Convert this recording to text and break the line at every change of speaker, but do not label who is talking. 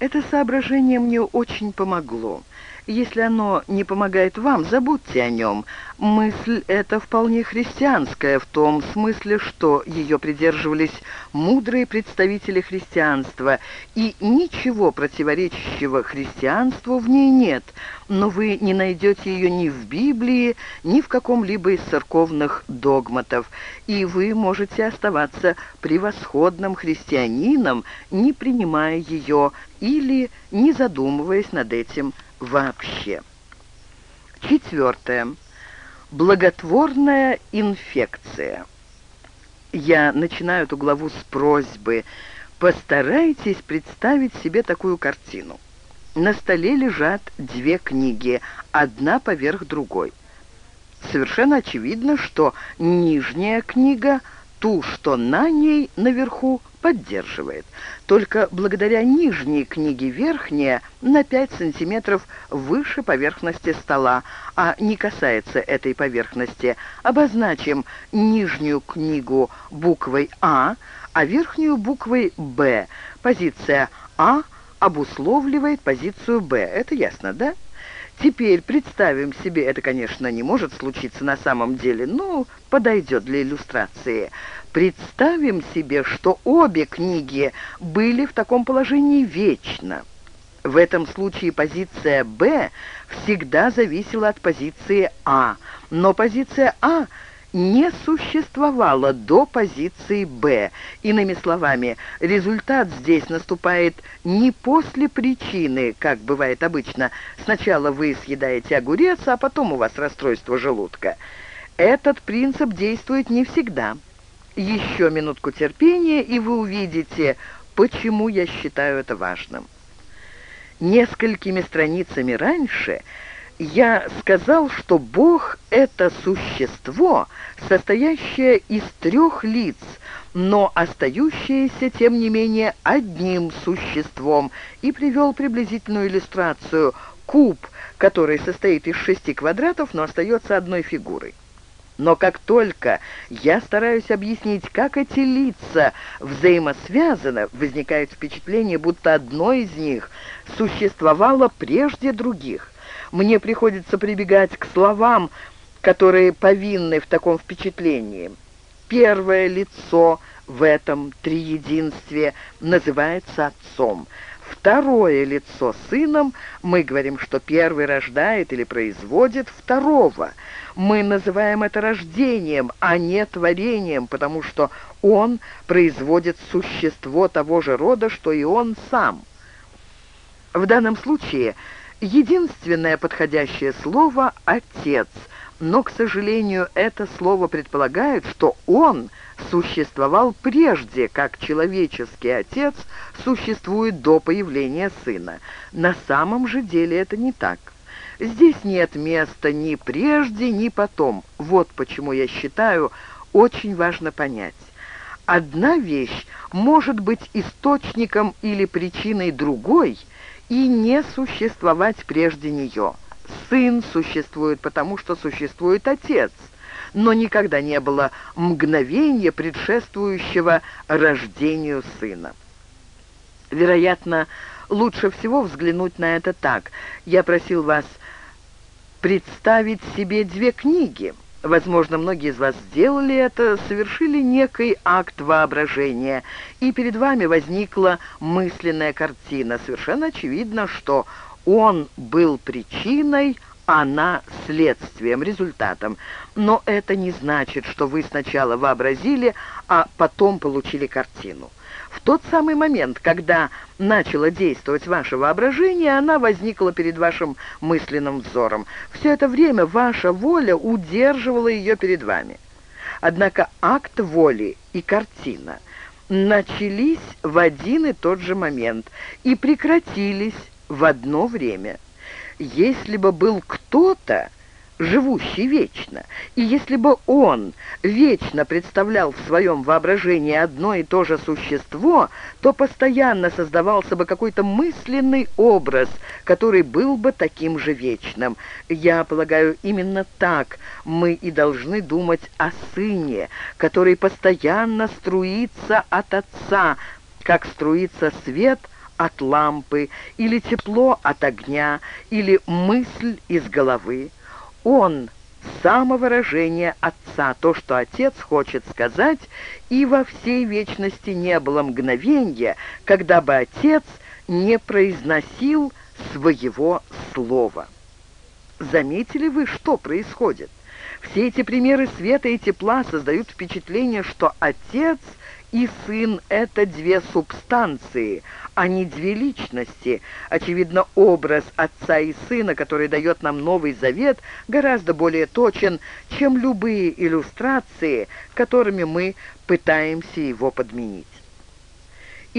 Это соображение мне очень помогло. Если оно не помогает вам, забудьте о нем. Мысль эта вполне христианская в том смысле, что ее придерживались мудрые представители христианства, и ничего противоречащего христианству в ней нет, но вы не найдете ее ни в Библии, ни в каком-либо из церковных догматов, и вы можете оставаться превосходным христианином, не принимая ее или не задумываясь над этим вообще. Четвертое. Благотворная инфекция. Я начинаю эту главу с просьбы. Постарайтесь представить себе такую картину. На столе лежат две книги, одна поверх другой. Совершенно очевидно, что нижняя книга, ту, что на ней наверху, поддерживает. Только благодаря нижней книге верхняя на 5 сантиметров выше поверхности стола, а не касается этой поверхности. Обозначим нижнюю книгу буквой А, а верхнюю буквой Б. Позиция А обусловливает позицию Б. Это ясно, да? Теперь представим себе, это, конечно, не может случиться на самом деле, но подойдет для иллюстрации. Представим себе, что обе книги были в таком положении вечно. В этом случае позиция «Б» всегда зависела от позиции «А», но позиция «А» не существовала до позиции «Б». Иными словами, результат здесь наступает не после причины, как бывает обычно. Сначала вы съедаете огурец, а потом у вас расстройство желудка. Этот принцип действует не всегда. Еще минутку терпения, и вы увидите, почему я считаю это важным. Несколькими страницами раньше я сказал, что Бог — это существо, состоящее из трех лиц, но остающееся, тем не менее, одним существом, и привел приблизительную иллюстрацию — куб, который состоит из шести квадратов, но остается одной фигурой. Но как только я стараюсь объяснить, как эти лица взаимосвязаны, возникает впечатление, будто одно из них существовало прежде других. Мне приходится прибегать к словам, которые повинны в таком впечатлении. Первое лицо в этом триединстве называется отцом. Второе лицо сыном, мы говорим, что первый рождает или производит второго – мы называем это рождением, а не творением, потому что он производит существо того же рода, что и он сам. В данном случае единственное подходящее слово «отец», но, к сожалению, это слово предполагает, что он существовал прежде, как человеческий отец существует до появления сына. На самом же деле это не так. Здесь нет места ни прежде, ни потом. Вот почему я считаю, очень важно понять. Одна вещь может быть источником или причиной другой и не существовать прежде нее. Сын существует потому, что существует отец, но никогда не было мгновения, предшествующего рождению сына. Вероятно, лучше всего взглянуть на это так. Я просил вас представить себе две книги. Возможно, многие из вас сделали это, совершили некий акт воображения, и перед вами возникла мысленная картина. Совершенно очевидно, что он был причиной, она следствием, результатом. Но это не значит, что вы сначала вообразили, а потом получили картину. В тот самый момент, когда начало действовать ваше воображение, она возникла перед вашим мысленным взором. Все это время ваша воля удерживала ее перед вами. Однако акт воли и картина начались в один и тот же момент и прекратились в одно время. Если бы был кто-то, живущий вечно. И если бы он вечно представлял в своем воображении одно и то же существо, то постоянно создавался бы какой-то мысленный образ, который был бы таким же вечным. Я полагаю, именно так мы и должны думать о сыне, который постоянно струится от отца, как струится свет от лампы, или тепло от огня, или мысль из головы. Он — самовыражение Отца, то, что Отец хочет сказать, и во всей вечности не было мгновения, когда бы Отец не произносил своего слова. Заметили вы, что происходит? Все эти примеры света и тепла создают впечатление, что Отец и Сын — это две субстанции, а не две личности. Очевидно, образ Отца и Сына, который дает нам Новый Завет, гораздо более точен, чем любые иллюстрации, которыми мы пытаемся его подменить.